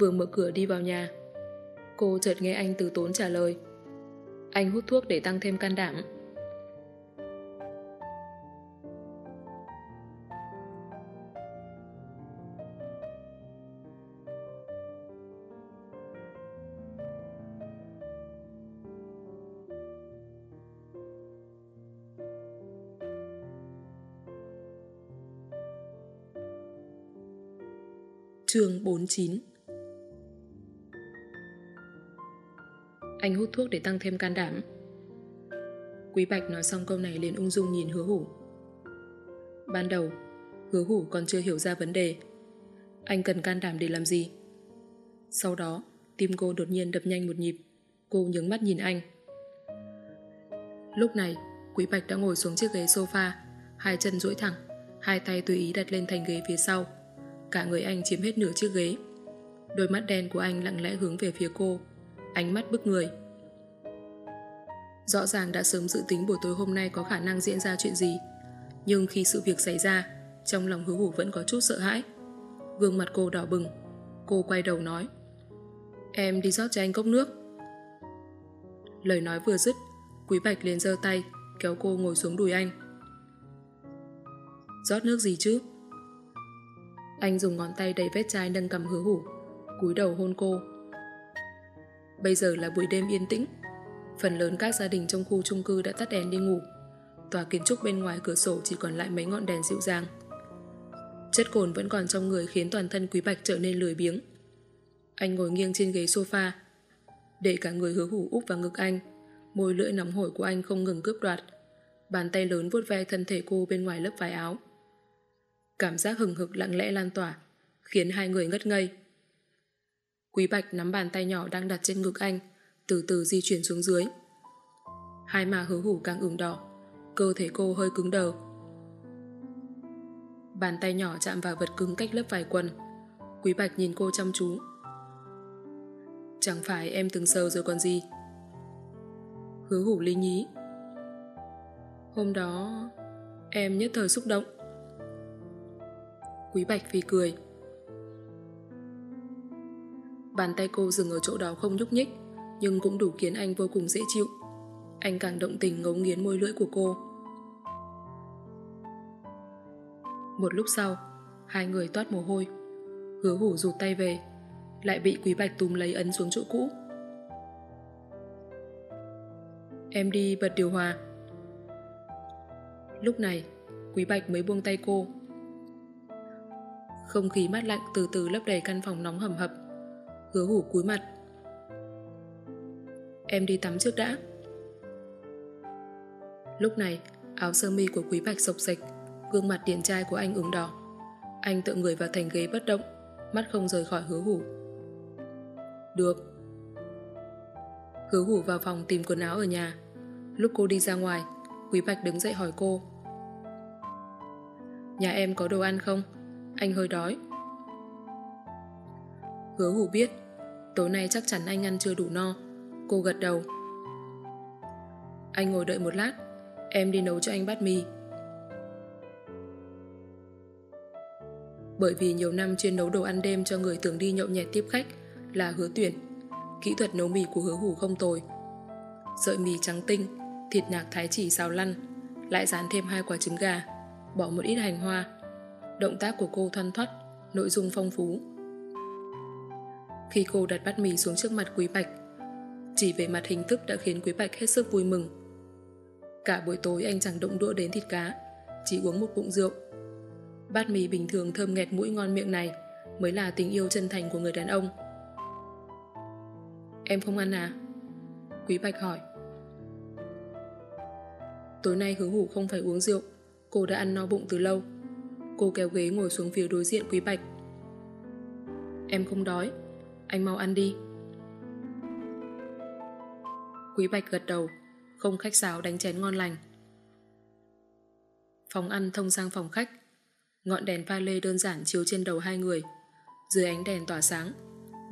Vừa mở cửa đi vào nhà, cô chợt nghe anh từ tốn trả lời. Anh hút thuốc để tăng thêm can đảm. Chương 49 Anh hút thuốc để tăng thêm can đảm. Quý Bạch nói xong câu này liền ung dung nhìn hứa hủ. Ban đầu, hứa hủ còn chưa hiểu ra vấn đề. Anh cần can đảm để làm gì? Sau đó, tim cô đột nhiên đập nhanh một nhịp. Cô nhướng mắt nhìn anh. Lúc này, Quý Bạch đã ngồi xuống chiếc ghế sofa, hai chân duỗi thẳng, hai tay tùy ý đặt lên thành ghế phía sau. Cả người anh chiếm hết nửa chiếc ghế. Đôi mắt đen của anh lặng lẽ hướng về phía cô, ánh mắt bức người. Rõ ràng đã sớm dự tính buổi tối hôm nay có khả năng diễn ra chuyện gì, nhưng khi sự việc xảy ra, trong lòng hứa hủ vẫn có chút sợ hãi. Gương mặt cô đỏ bừng, cô quay đầu nói Em đi rót cho anh cốc nước. Lời nói vừa dứt, Quý Bạch liền giơ tay, kéo cô ngồi xuống đùi anh. Rót nước gì chứ? Anh dùng ngón tay đầy vết chai nâng cầm hứa hủ, cúi đầu hôn cô. Bây giờ là buổi đêm yên tĩnh. Phần lớn các gia đình trong khu chung cư đã tắt đèn đi ngủ. Tòa kiến trúc bên ngoài cửa sổ chỉ còn lại mấy ngọn đèn dịu dàng. Chất cồn vẫn còn trong người khiến toàn thân quý bạch trở nên lười biếng. Anh ngồi nghiêng trên ghế sofa, để cả người hứa hủ úp vào ngực anh. Môi lưỡi nóng hổi của anh không ngừng cướp đoạt. Bàn tay lớn vuốt ve thân thể cô bên ngoài lớp vải áo. Cảm giác hừng hực lặng lẽ lan tỏa, khiến hai người ngất ngây. Quý Bạch nắm bàn tay nhỏ đang đặt trên ngực anh, từ từ di chuyển xuống dưới. Hai má hứa hủ càng ửng đỏ, cơ thể cô hơi cứng đờ. Bàn tay nhỏ chạm vào vật cứng cách lớp vải quần. Quý Bạch nhìn cô chăm chú. Chẳng phải em từng sờ rồi còn gì. Hứa hủ lý nhí. Hôm đó, em nhất thời xúc động. Quý Bạch phì cười. Bàn tay cô dừng ở chỗ đó không nhúc nhích, nhưng cũng đủ khiến anh vô cùng dễ chịu. Anh càng động tình ngấu nghiến môi lưỡi của cô. Một lúc sau, hai người toát mồ hôi. Hứa hủ rụt tay về, lại bị Quý Bạch túm lấy ấn xuống chỗ cũ. Em đi bật điều hòa. Lúc này, Quý Bạch mới buông tay cô. Không khí mát lạnh từ từ lấp đầy căn phòng nóng hầm hập. Hứa hủ cúi mặt. Em đi tắm trước đã. Lúc này, áo sơ mi của Quý Bạch sộc sạch, gương mặt điển trai của anh ửng đỏ. Anh tự người vào thành ghế bất động, mắt không rời khỏi hứa hủ. Được. Hứa hủ vào phòng tìm quần áo ở nhà. Lúc cô đi ra ngoài, Quý Bạch đứng dậy hỏi cô. Nhà em có đồ ăn không? Anh hơi đói. Hứa hủ biết, tối nay chắc chắn anh ăn chưa đủ no. Cô gật đầu. Anh ngồi đợi một lát, em đi nấu cho anh bát mì. Bởi vì nhiều năm chuyên nấu đồ ăn đêm cho người tưởng đi nhậu nhẹt tiếp khách là hứa tuyển. Kỹ thuật nấu mì của hứa hủ không tồi. Sợi mì trắng tinh, thịt nạc thái chỉ xào lăn, lại dán thêm hai quả trứng gà, bỏ một ít hành hoa. Động tác của cô thoăn thoắt, nội dung phong phú. Khi cô đặt bát mì xuống trước mặt Quý Bạch, chỉ về mặt hình thức đã khiến Quý Bạch hết sức vui mừng. Cả buổi tối anh chẳng động đũa đến thịt cá, chỉ uống một bụng rượu. Bát mì bình thường thơm nghẹt mũi ngon miệng này mới là tình yêu chân thành của người đàn ông. Em không ăn à? Quý Bạch hỏi. Tối nay hứa hủ không phải uống rượu, cô đã ăn no bụng từ lâu. Cô kéo ghế ngồi xuống phía đối diện Quý Bạch. Em không đói, anh mau ăn đi. Quý Bạch gật đầu, không khách sáo đánh chén ngon lành. Phòng ăn thông sang phòng khách. Ngọn đèn pha lê đơn giản chiếu trên đầu hai người. Dưới ánh đèn tỏa sáng,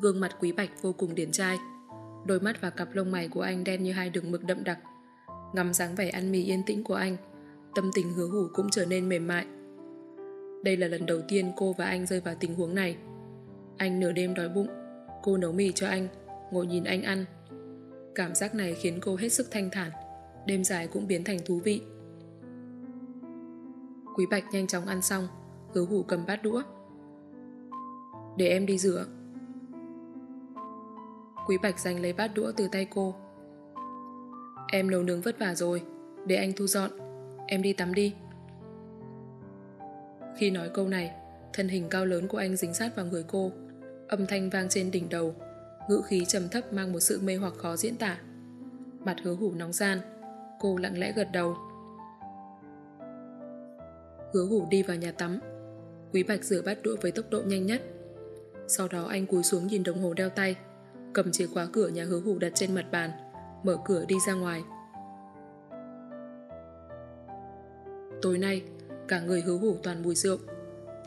gương mặt quý bạch vô cùng điển trai. Đôi mắt và cặp lông mày của anh đen như hai đường mực đậm đặc. Ngắm dáng vẻ ăn mì yên tĩnh của anh, tâm tình hứa hủ cũng trở nên mềm mại. Đây là lần đầu tiên cô và anh rơi vào tình huống này. Anh nửa đêm đói bụng, cô nấu mì cho anh, ngồi nhìn anh ăn. Cảm giác này khiến cô hết sức thanh thản, đêm dài cũng biến thành thú vị. Quý Bạch nhanh chóng ăn xong, hứa hủ cầm bát đũa. Để em đi rửa. Quý Bạch giành lấy bát đũa từ tay cô. Em nấu nướng vất vả rồi, để anh thu dọn. Em đi tắm đi. Khi nói câu này, thân hình cao lớn của anh dính sát vào người cô. Âm thanh vang trên đỉnh đầu, ngữ khí trầm thấp mang một sự mê hoặc khó diễn tả. Mặt hứa hủ nóng gian, cô lặng lẽ gật đầu. Hứa hủ đi vào nhà tắm. Quý Bạch rửa bát đũa với tốc độ nhanh nhất. Sau đó anh cúi xuống nhìn đồng hồ đeo tay, cầm chìa khóa cửa nhà hứa hủ đặt trên mặt bàn, mở cửa đi ra ngoài. Tối nay, cả người hứa hủ toàn mùi rượu,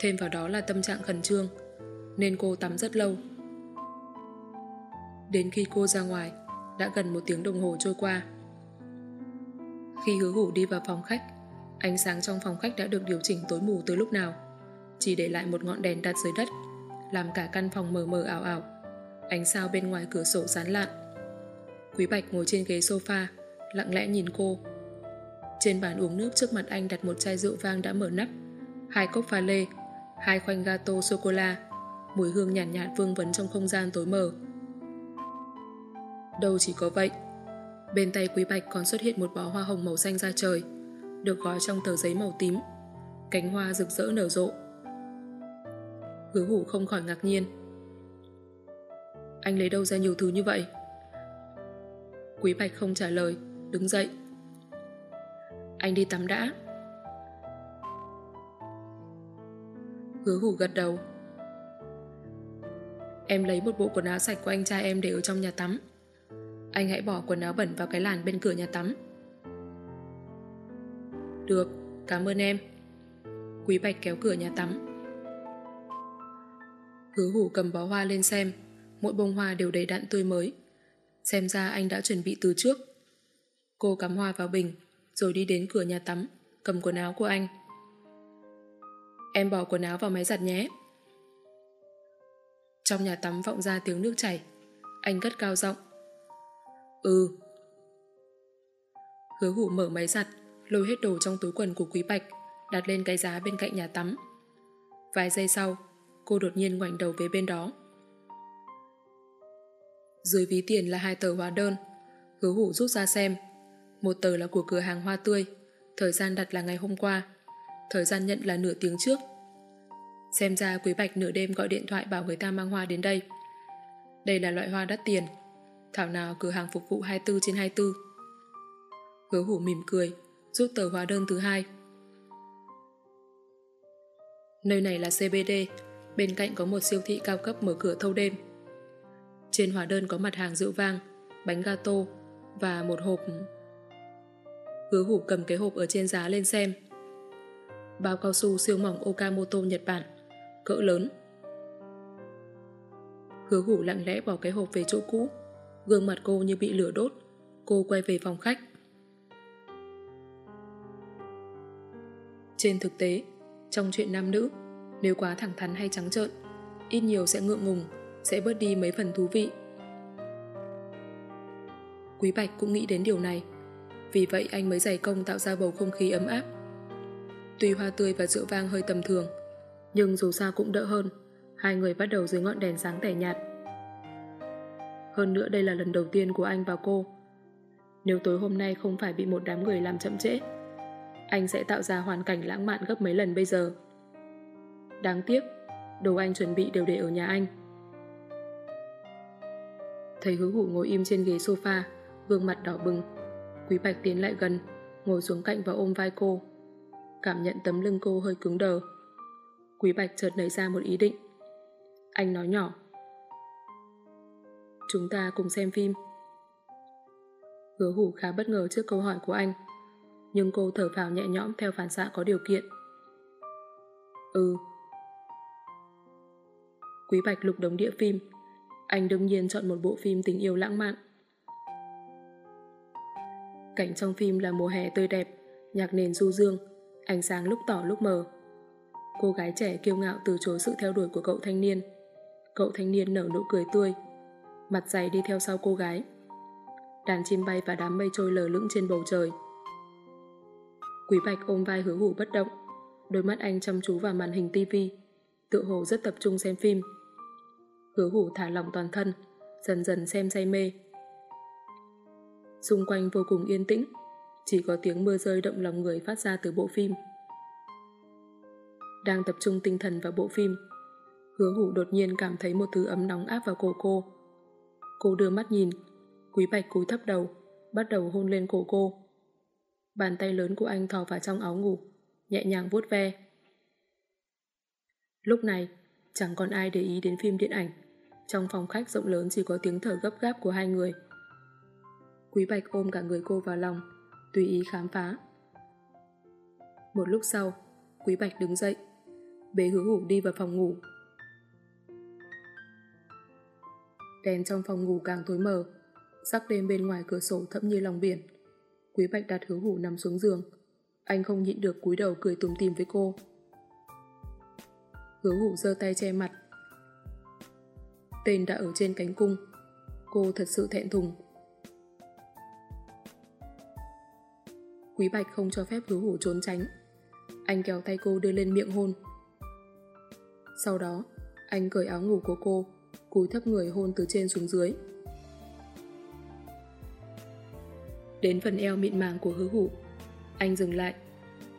thêm vào đó là tâm trạng khẩn trương, nên cô tắm rất lâu. Đến khi cô ra ngoài, đã gần một tiếng đồng hồ trôi qua. Khi hứa hủ đi vào phòng khách, ánh sáng trong phòng khách đã được điều chỉnh tối mù tới lúc nào. Chỉ để lại một ngọn đèn đặt dưới đất, làm cả căn phòng mờ mờ ảo ảo. Ánh sao bên ngoài cửa sổ rán lạn. Quý Bạch ngồi trên ghế sofa, lặng lẽ nhìn cô. Trên bàn uống nước trước mặt anh đặt một chai rượu vang đã mở nắp, hai cốc pha lê, hai khoanh gato sô-cô-la, mùi hương nhàn nhạt, nhạt vương vấn trong không gian tối mờ. Đâu chỉ có vậy, bên tay Quý Bạch còn xuất hiện một bó hoa hồng màu xanh ra trời, được gói trong tờ giấy màu tím. Cánh hoa rực rỡ nở rộ. Hứa hủ không khỏi ngạc nhiên. Anh lấy đâu ra nhiều thứ như vậy? Quý Bạch không trả lời, đứng dậy. Anh đi tắm đã. Hứa hủ gật đầu. Em lấy một bộ quần áo sạch của anh trai em để ở trong nhà tắm. Anh hãy bỏ quần áo bẩn vào cái làn bên cửa nhà tắm. Được, cảm ơn em. Quý Bạch kéo cửa nhà tắm. Hứa hủ cầm bó hoa lên xem, mỗi bông hoa đều đầy đặn tươi mới. Xem ra anh đã chuẩn bị từ trước. Cô cắm hoa vào bình, rồi đi đến cửa nhà tắm, cầm quần áo của anh. Em bỏ quần áo vào máy giặt nhé. Trong nhà tắm vọng ra tiếng nước chảy. Anh cất cao giọng. Ừ. Hứa hủ mở máy giặt, lôi hết đồ trong túi quần của Quý Bạch, đặt lên cái giá bên cạnh nhà tắm. Vài giây sau, cô đột nhiên ngoảnh đầu về bên đó. Dưới ví tiền là hai tờ hóa đơn. Hứa hủ rút ra xem. Một tờ là của cửa hàng hoa tươi, thời gian đặt là ngày hôm qua, thời gian nhận là nửa tiếng trước. Xem ra Quý Bạch nửa đêm gọi điện thoại bảo người ta mang hoa đến đây. Đây là loại hoa đắt tiền, thảo nào cửa hàng phục vụ 24 trên 24. Hứa hủ mỉm cười, rút tờ hóa đơn thứ hai. Nơi này là CBD, bên cạnh có một siêu thị cao cấp mở cửa thâu đêm. Trên hóa đơn có mặt hàng rượu vang, bánh gato và một hộp. Hứa hủ cầm cái hộp ở trên giá lên xem. Bao cao su siêu mỏng Okamoto Nhật Bản, cỡ lớn. Hứa hủ lặng lẽ bỏ cái hộp về chỗ cũ, gương mặt cô như bị lửa đốt. Cô quay về phòng khách. Trên thực tế, trong chuyện nam nữ, nếu quá thẳng thắn hay trắng trợn, ít nhiều sẽ ngượng ngùng, sẽ bớt đi mấy phần thú vị. Quý Bạch cũng nghĩ đến điều này, vì vậy anh mới giải công tạo ra bầu không khí ấm áp. Tuy hoa tươi và rượu vang hơi tầm thường, nhưng dù sao cũng đỡ hơn. Hai người bắt đầu dưới ngọn đèn sáng tẻ nhạt. Hơn nữa đây là lần đầu tiên của anh và cô. Nếu tối hôm nay không phải bị một đám người làm chậm trễ, anh sẽ tạo ra hoàn cảnh lãng mạn gấp mấy lần bây giờ. Đáng tiếc, đồ anh chuẩn bị đều để ở nhà anh. Thấy hứa hủ ngồi im trên ghế sofa, gương mặt đỏ bừng. Quý Bạch tiến lại gần, ngồi xuống cạnh và ôm vai cô. Cảm nhận tấm lưng cô hơi cứng đờ. Quý Bạch chợt nảy ra một ý định. Anh nói nhỏ. Chúng ta cùng xem phim. Hứa hủ khá bất ngờ trước câu hỏi của anh. Nhưng cô thở phào nhẹ nhõm theo phản xạ có điều kiện. Ừ. Quý Bạch lục đống địa phim. Anh đương nhiên chọn một bộ phim tình yêu lãng mạn. Cảnh trong phim là mùa hè tươi đẹp, nhạc nền du dương, ánh sáng lúc tỏ lúc mờ. Cô gái trẻ kiêu ngạo từ chối sự theo đuổi của cậu thanh niên. Cậu thanh niên nở nụ cười tươi, mặt dày đi theo sau cô gái. Đàn chim bay và đám mây trôi lờ lững trên bầu trời. Quý Bạch ôm vai hứa hủ bất động, đôi mắt anh chăm chú vào màn hình tivi, tự hồ rất tập trung xem phim. Hứa hủ thả lỏng toàn thân, dần dần xem say mê. Xung quanh vô cùng yên tĩnh, chỉ có tiếng mưa rơi động lòng người phát ra từ bộ phim. Đang tập trung tinh thần vào bộ phim, hứa hủ đột nhiên cảm thấy một thứ ấm nóng áp vào cổ cô. Cô đưa mắt nhìn, quý bạch cúi thấp đầu, bắt đầu hôn lên cổ cô. Bàn tay lớn của anh thò vào trong áo ngủ, nhẹ nhàng vuốt ve. Lúc này, chẳng còn ai để ý đến phim điện ảnh. Trong phòng khách rộng lớn chỉ có tiếng thở gấp gáp của hai người. Quý Bạch ôm cả người cô vào lòng, tùy ý khám phá. Một lúc sau, Quý Bạch đứng dậy, bế hứa hủ đi vào phòng ngủ. Đèn trong phòng ngủ càng tối mờ, sắc đêm bên ngoài cửa sổ thẫm như lòng biển. Quý Bạch đặt hứa hủ nằm xuống giường. Anh không nhịn được cúi đầu cười tùm tìm với cô. Hứa hủ giơ tay che mặt. Tên đã ở trên cánh cung. Cô thật sự thẹn thùng. Quý Bạch không cho phép hứa hủ trốn tránh. Anh kéo tay cô đưa lên miệng hôn. Sau đó, anh cởi áo ngủ của cô, cúi thấp người hôn từ trên xuống dưới. Đến phần eo mịn màng của hứa hủ, anh dừng lại.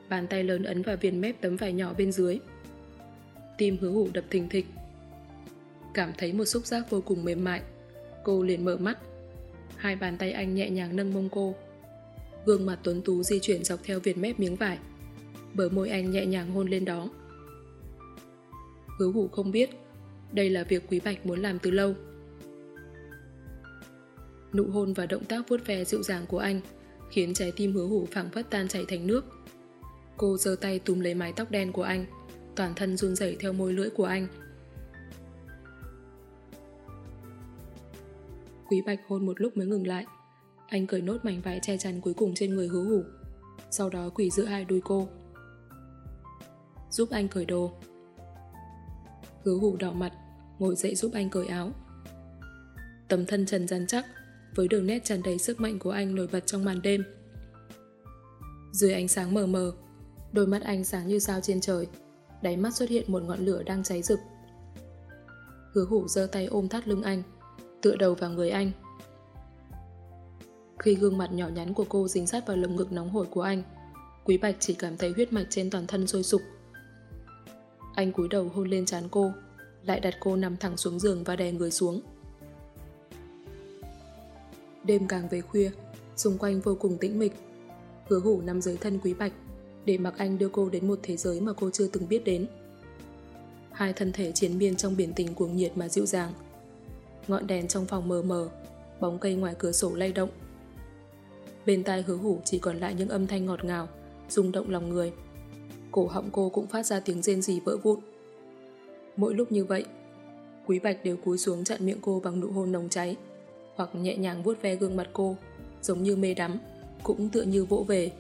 Bàn tay lớn ấn vào viền mép tấm vải nhỏ bên dưới. Tim hứa hủ đập thình thịch. Cảm thấy một xúc giác vô cùng mềm mại. Cô liền mở mắt. Hai bàn tay anh nhẹ nhàng nâng mông cô. Gương mặt tuấn tú di chuyển dọc theo viền mép miếng vải. Bờ môi anh nhẹ nhàng hôn lên đó. Hứa hủ không biết đây là việc Quý Bạch muốn làm từ lâu. Nụ hôn và động tác vuốt ve dịu dàng của anh khiến trái tim hứa hủ phẳng phất tan chảy thành nước. Cô giơ tay túm lấy mái tóc đen của anh, toàn thân run rẩy theo môi lưỡi của anh. Quý Bạch hôn một lúc mới ngừng lại. Anh cởi nốt mảnh vải che chắn cuối cùng trên người hứa hủ. Sau đó quỷ giữa hai đuôi cô. Giúp anh cởi đồ. Hứa hủ đỏ mặt, ngồi dậy giúp anh cởi áo. Tấm thân trần rắn chắc, với đường nét tràn đầy sức mạnh của anh nổi bật trong màn đêm. Dưới ánh sáng mờ mờ, đôi mắt anh sáng như sao trên trời, đáy mắt xuất hiện một ngọn lửa đang cháy rực. Hứa hủ giơ tay ôm thắt lưng anh, tựa đầu vào người anh. Khi gương mặt nhỏ nhắn của cô dính sát vào lồng ngực nóng hổi của anh, Quý Bạch chỉ cảm thấy huyết mạch trên toàn thân sôi sục. Anh cúi đầu hôn lên trán cô, lại đặt cô nằm thẳng xuống giường và đè người xuống. Đêm càng về khuya, xung quanh vô cùng tĩnh mịch. Hứa hủ nằm dưới thân Quý Bạch, để mặc anh đưa cô đến một thế giới mà cô chưa từng biết đến. Hai thân thể chiến miên trong biển tình cuồng nhiệt mà dịu dàng. Ngọn đèn trong phòng mờ mờ, bóng cây ngoài cửa sổ lay động. Bên tai hứa hủ chỉ còn lại những âm thanh ngọt ngào, rung động lòng người. Cổ họng cô cũng phát ra tiếng rên rỉ vỡ vụn. Mỗi lúc như vậy, Quý Bạch đều cúi xuống chặn miệng cô bằng nụ hôn nồng cháy, hoặc nhẹ nhàng vuốt ve gương mặt cô, giống như mê đắm, cũng tựa như vỗ về.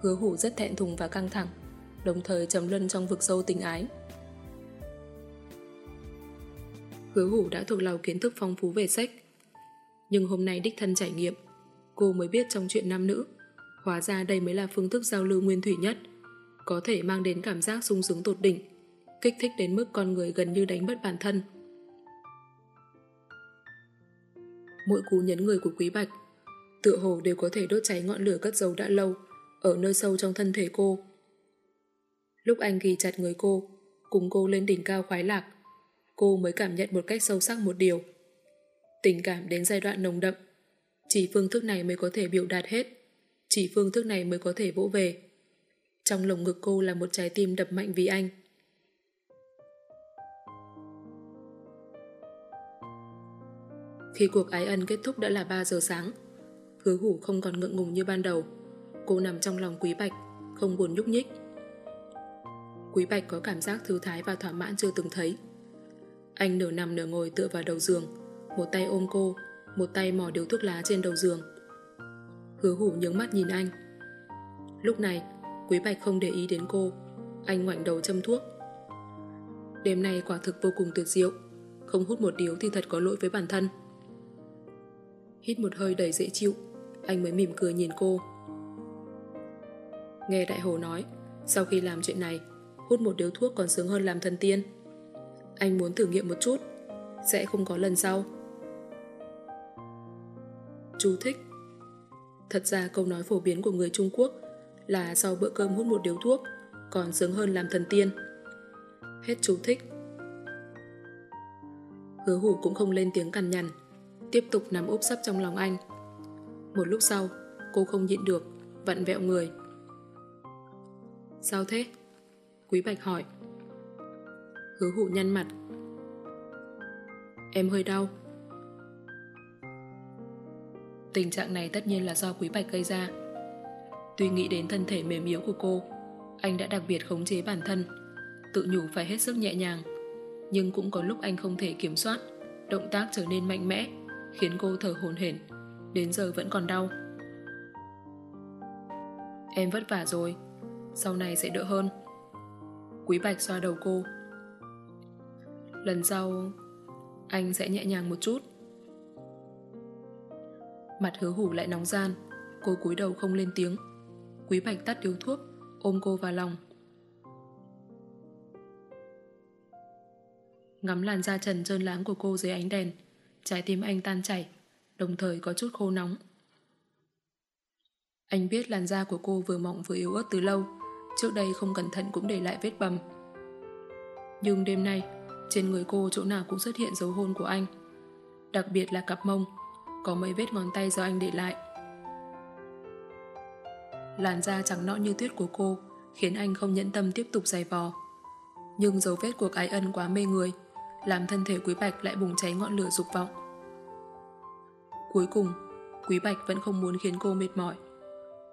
Hứa hủ rất thẹn thùng và căng thẳng, đồng thời trầm luân trong vực sâu tình ái. Hứa hủ đã thuộc lầu kiến thức phong phú về sách, nhưng hôm nay đích thân trải nghiệm, cô mới biết trong chuyện nam nữ, hóa ra đây mới là phương thức giao lưu nguyên thủy nhất, có thể mang đến cảm giác sung sướng tột đỉnh, kích thích đến mức con người gần như đánh mất bản thân. Mỗi cú nhấn người của Quý Bạch, tựa hồ đều có thể đốt cháy ngọn lửa cất dấu đã lâu, ở nơi sâu trong thân thể cô. Lúc anh ghi chặt người cô, cùng cô lên đỉnh cao khoái lạc, cô mới cảm nhận một cách sâu sắc một điều. Tình cảm đến giai đoạn nồng đậm, chỉ phương thức này mới có thể biểu đạt hết, chỉ phương thức này mới có thể vỗ về. Trong lồng ngực cô là một trái tim đập mạnh vì anh. Khi cuộc ái ân kết thúc đã là 3 giờ sáng, hứa hủ không còn ngượng ngùng như ban đầu. Cô nằm trong lòng quý bạch, không buồn nhúc nhích. Quý Bạch có cảm giác thư thái và thỏa mãn chưa từng thấy. Anh nửa nằm nửa ngồi tựa vào đầu giường, một tay ôm cô, một tay mò điếu thuốc lá trên đầu giường. Hứa hủ nhướng mắt nhìn anh. Lúc này, Quý Bạch không để ý đến cô, anh ngoảnh đầu châm thuốc. Đêm nay quả thực vô cùng tuyệt diệu, không hút một điếu thì thật có lỗi với bản thân. Hít một hơi đầy dễ chịu, anh mới mỉm cười nhìn cô. Nghe Đại Hồ nói, sau khi làm chuyện này, hút một điếu thuốc còn sướng hơn làm thần tiên. Anh muốn thử nghiệm một chút, sẽ không có lần sau. Chú thích Thật ra câu nói phổ biến của người Trung Quốc là sau bữa cơm hút một điếu thuốc còn sướng hơn làm thần tiên. Hết chú thích. Hứa hủ cũng không lên tiếng cằn nhằn, tiếp tục nằm úp sấp trong lòng anh. Một lúc sau, cô không nhịn được, vặn vẹo người. Sao thế? Quý Bạch hỏi. Hứa hủ nhăn mặt. Em hơi đau. Tình trạng này tất nhiên là do Quý Bạch gây ra. Tuy nghĩ đến thân thể mềm yếu của cô, anh đã đặc biệt khống chế bản thân, tự nhủ phải hết sức nhẹ nhàng. Nhưng cũng có lúc anh không thể kiểm soát, động tác trở nên mạnh mẽ, khiến cô thở hồn hển, đến giờ vẫn còn đau. Em vất vả rồi, sau này sẽ đỡ hơn. Quý Bạch xoa đầu cô. Lần sau, anh sẽ nhẹ nhàng một chút. Mặt hứa hủ lại nóng gian, cô cúi đầu không lên tiếng. Quý Bạch tắt điếu thuốc, ôm cô vào lòng. Ngắm làn da trần trơn láng của cô dưới ánh đèn, trái tim anh tan chảy, đồng thời có chút khô nóng. Anh biết làn da của cô vừa mỏng vừa yếu ớt từ lâu, trước đây không cẩn thận cũng để lại vết bầm. Nhưng đêm nay, trên người cô chỗ nào cũng xuất hiện dấu hôn của anh. Đặc biệt là cặp mông, có mấy vết ngón tay do anh để lại. Làn da trắng nõn như tuyết của cô khiến anh không nhẫn tâm tiếp tục giày vò. Nhưng dấu vết cuộc ái ân quá mê người, làm thân thể Quý Bạch lại bùng cháy ngọn lửa dục vọng. Cuối cùng, Quý Bạch vẫn không muốn khiến cô mệt mỏi.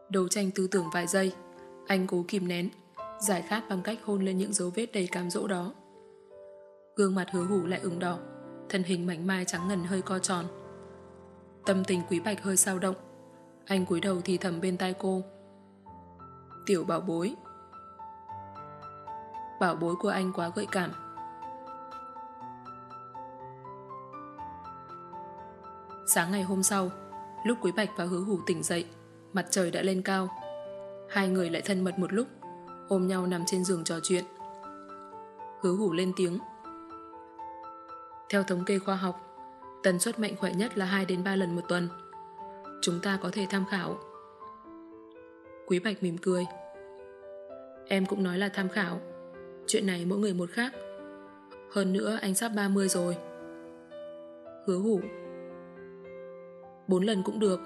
Đấu tranh tư tưởng vài giây, anh cố kìm nén, giải khát bằng cách hôn lên những dấu vết đầy cám dỗ đó. Gương mặt hứa hủ lại ửng đỏ, thân hình mảnh mai trắng ngần hơi co tròn. Tâm tình Quý Bạch hơi sao động, anh cúi đầu thì thầm bên tai cô. Tiểu bảo bối. Bảo bối của anh quá gợi cảm. Sáng ngày hôm sau, lúc Quý Bạch và Hứa Hủ tỉnh dậy, mặt trời đã lên cao. Hai người lại thân mật một lúc, ôm nhau nằm trên giường trò chuyện. Hứa Hủ lên tiếng. Theo thống kê khoa học, tần suất mạnh khỏe nhất là 2 đến 3 lần một tuần. Chúng ta có thể tham khảo. Quý Bạch mỉm cười. Em cũng nói là tham khảo. Chuyện này mỗi người một khác. Hơn nữa anh sắp 30 rồi. Hứa hủ bốn lần cũng được.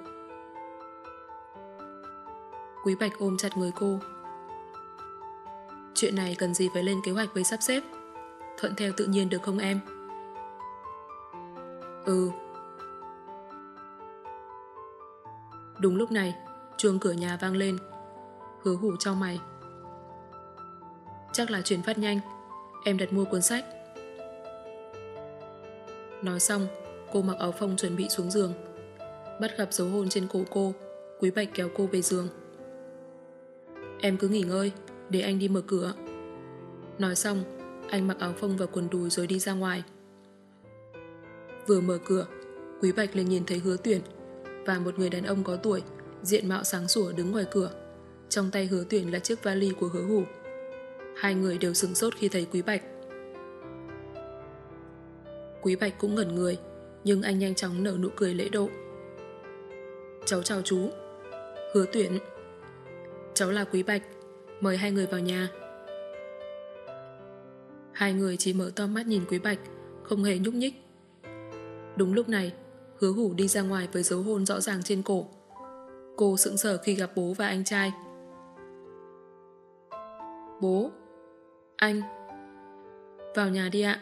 Quý Bạch ôm chặt người cô. Chuyện này cần gì phải lên kế hoạch với sắp xếp? Thuận theo tự nhiên được không em? Ừ. Đúng lúc này, chuông cửa nhà vang lên. Hứa hủ cho mày. Chắc là chuyển phát nhanh. Em đặt mua cuốn sách. Nói xong, cô mặc áo phông chuẩn bị xuống giường bắt gặp dấu hôn trên cổ cô, Quý Bạch kéo cô về giường. Em cứ nghỉ ngơi, để anh đi mở cửa. Nói xong, anh mặc áo phông và quần đùi rồi đi ra ngoài. Vừa mở cửa, Quý Bạch liền nhìn thấy hứa tuyển và một người đàn ông có tuổi, diện mạo sáng sủa đứng ngoài cửa. Trong tay hứa tuyển là chiếc vali của hứa hủ. Hai người đều sừng sốt khi thấy Quý Bạch. Quý Bạch cũng ngẩn người, nhưng anh nhanh chóng nở nụ cười lễ độ. Cháu chào chú Hứa tuyển Cháu là Quý Bạch Mời hai người vào nhà Hai người chỉ mở to mắt nhìn Quý Bạch Không hề nhúc nhích Đúng lúc này, Hứa hủ đi ra ngoài với dấu hôn rõ ràng trên cổ. Cô sững sờ khi gặp bố và anh trai. Bố, Anh, Vào nhà đi ạ.